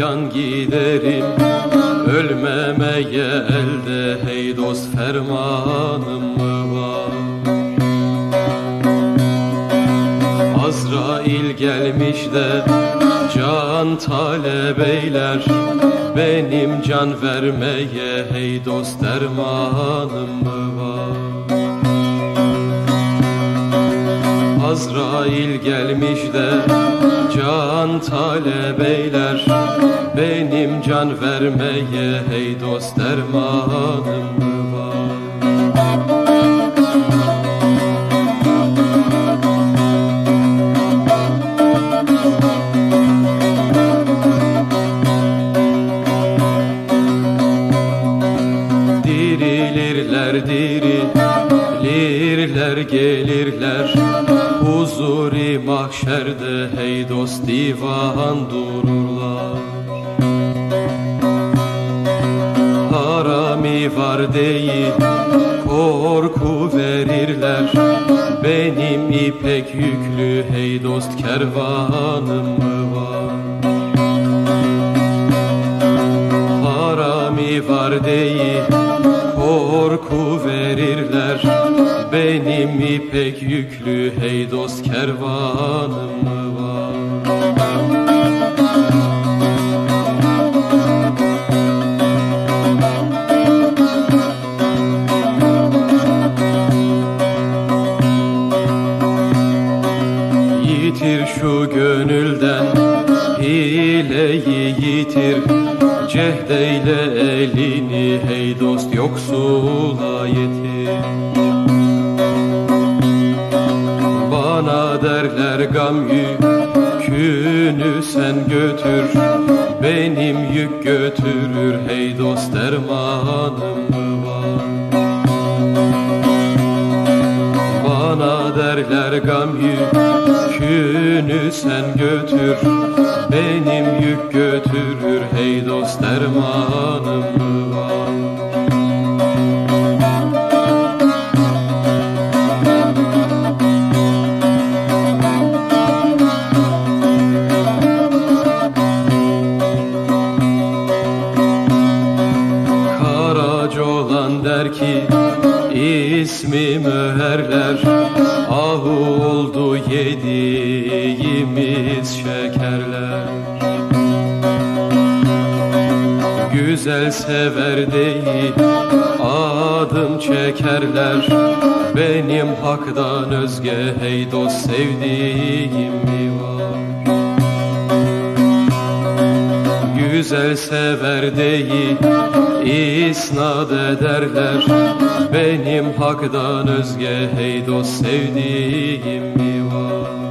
can giderim Ölmemeye elde. Hey dost fermanım mı var? Azrail gelmiş de can talep eyler. Benim can vermeye hey dost dermanım mı var? Azrail gelmiş de can talep eyler Benim can vermeye hey dost dermanım dirilirler gelirler Huzuri mahşerde hey dost divan dururlar. Harami var değil korku verirler. Benim ipek yüklü hey dost kervanım mı var? Harami var değil ipek yüklü hey dost kervanım mı var? Yitir şu gönülden hileyi yitir Cehdeyle elini hey dost yoksula yetir Bana derler gam yükünü sen götür Benim yük götürür. Hey dost dermanım Bana derler gam yükünü sen götür Benim yük götürür. Hey dost dermanım mı ismi müherler Ahu oldu yediğimiz şekerler. Güzel sever değil adım çekerler. Benim haktan özge hey dost sevdiğim mi var Güzel sever değil isnat ederler. Benim haktan özge hey dost sevdiğim mi var